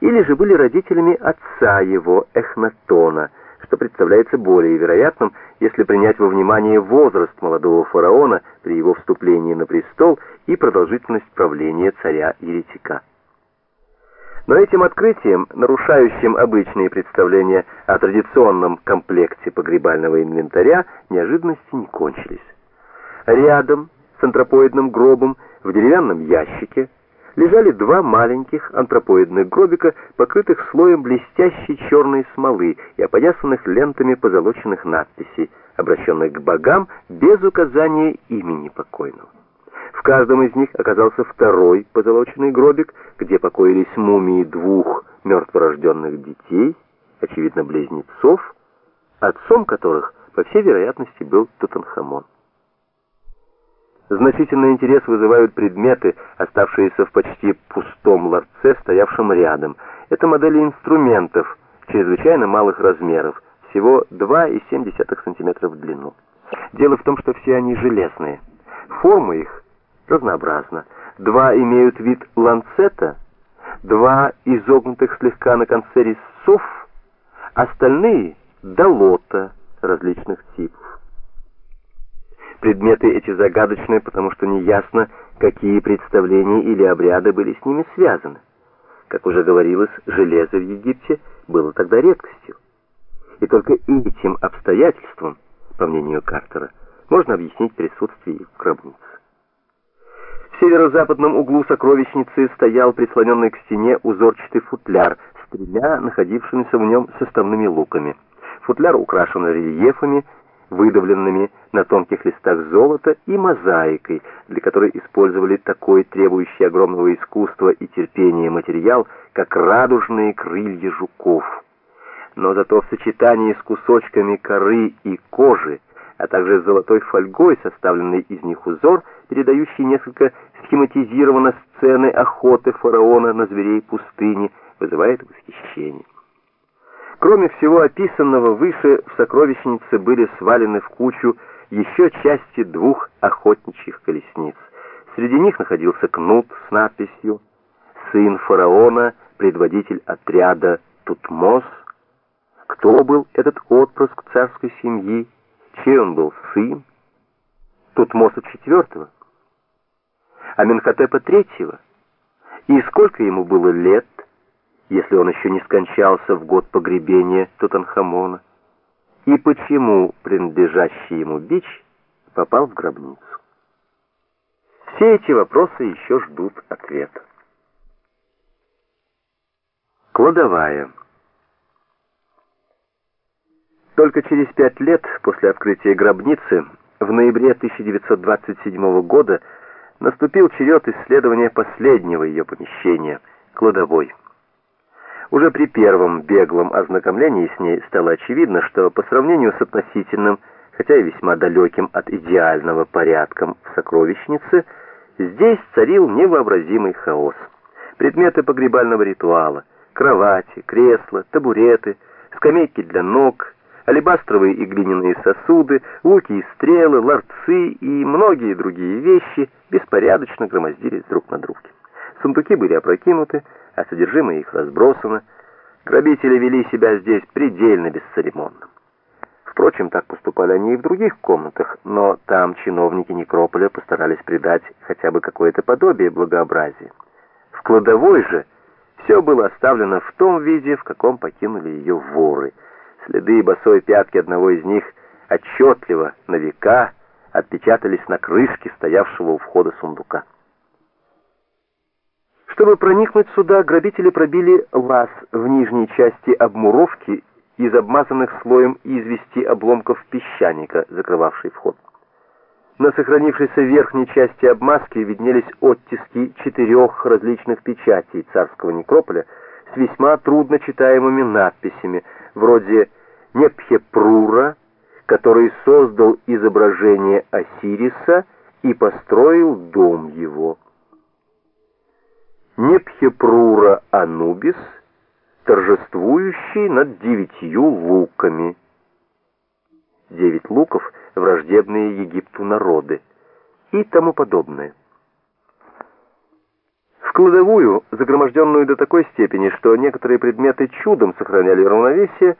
или же были родителями отца его, Эхнатона, что представляется более вероятным, если принять во внимание возраст молодого фараона при его вступлении на престол и продолжительность правления царя-еретика. Но этим открытием, нарушающим обычные представления о традиционном комплекте погребального инвентаря, неожиданности не кончились. Рядом с антропоидным гробом в деревянном ящике лежали два маленьких антропоидных гробика, покрытых слоем блестящей черной смолы и опоясанных лентами позолоченных надписей, обращенных к богам без указания имени покойного. В каждом из них оказался второй позолоченный гробик, где покоились мумии двух мертворожденных детей, очевидно близнецов, отцом которых, по всей вероятности, был Тутанхамон. Значительный интерес вызывают предметы, оставшиеся в почти пустом ларце, стоявшем рядом. Это модели инструментов чрезвычайно малых размеров, всего 2,7 см в длину. Дело в том, что все они железные. Форма их разнообразна. Два имеют вид ланцета, два изогнутых слегка на конце резцов, остальные — долота различных типов. Предметы эти загадочны, потому что неясно, какие представления или обряды были с ними связаны. Как уже говорилось, железо в Египте было тогда редкостью. И только этим обстоятельством, по мнению Картера, можно объяснить присутствие в гробнице. В северо-западном углу сокровищницы стоял прислоненный к стене узорчатый футляр с тремя находившимися в нем составными луками. Футляр украшен рельефами, выдавленными на тонких листах золота и мозаикой, для которой использовали такой требующий огромного искусства и терпения материал, как радужные крылья жуков. Но зато в сочетании с кусочками коры и кожи, а также с золотой фольгой, составленный из них узор, передающий несколько схематизированно сцены охоты фараона на зверей пустыни, вызывает восхищение. Кроме всего описанного выше, в сокровищнице были свалены в кучу еще части двух охотничьих колесниц. Среди них находился кнут с надписью «Сын фараона, предводитель отряда Тутмос». Кто был этот отпрыск царской семьи? Чей он был сын? Тутмоса IV? Аменхотепа III? И сколько ему было лет? Если он еще не скончался в год погребения Тутанхамона, и почему принадлежащий ему бич попал в гробницу. Все эти вопросы еще ждут ответа. Кладовая. Только через пять лет после открытия гробницы, в ноябре 1927 года, наступил черед исследования последнего ее помещения – кладовой. Уже при первом беглом ознакомлении с ней стало очевидно, что по сравнению с относительным, хотя и весьма далеким от идеального порядком в сокровищнице, здесь царил невообразимый хаос. Предметы погребального ритуала, кровати, кресла, табуреты, скамейки для ног, алебастровые и глиняные сосуды, луки и стрелы, ларцы и многие другие вещи беспорядочно громоздились друг на друге. Сундуки были опрокинуты, а содержимое их разбросано. Грабители вели себя здесь предельно бесцеремонно. Впрочем, так поступали они и в других комнатах, но там чиновники Некрополя постарались придать хотя бы какое-то подобие благообразия. В кладовой же все было оставлено в том виде, в каком покинули ее воры. Следы босой пятки одного из них отчетливо на века отпечатались на крышке стоявшего у входа сундука. Чтобы проникнуть сюда, грабители пробили лаз в нижней части обмуровки из обмазанных слоем извести обломков песчаника, закрывавший вход. На сохранившейся верхней части обмазки виднелись оттиски четырех различных печатей царского некрополя с весьма трудно читаемыми надписями, вроде «Непхепрура», который создал изображение Осириса и построил дом его. Непхепрура Анубис, торжествующий над девятью луками. Девять луков — враждебные Египту народы и тому подобное. В кладовую, загроможденную до такой степени, что некоторые предметы чудом сохраняли равновесие,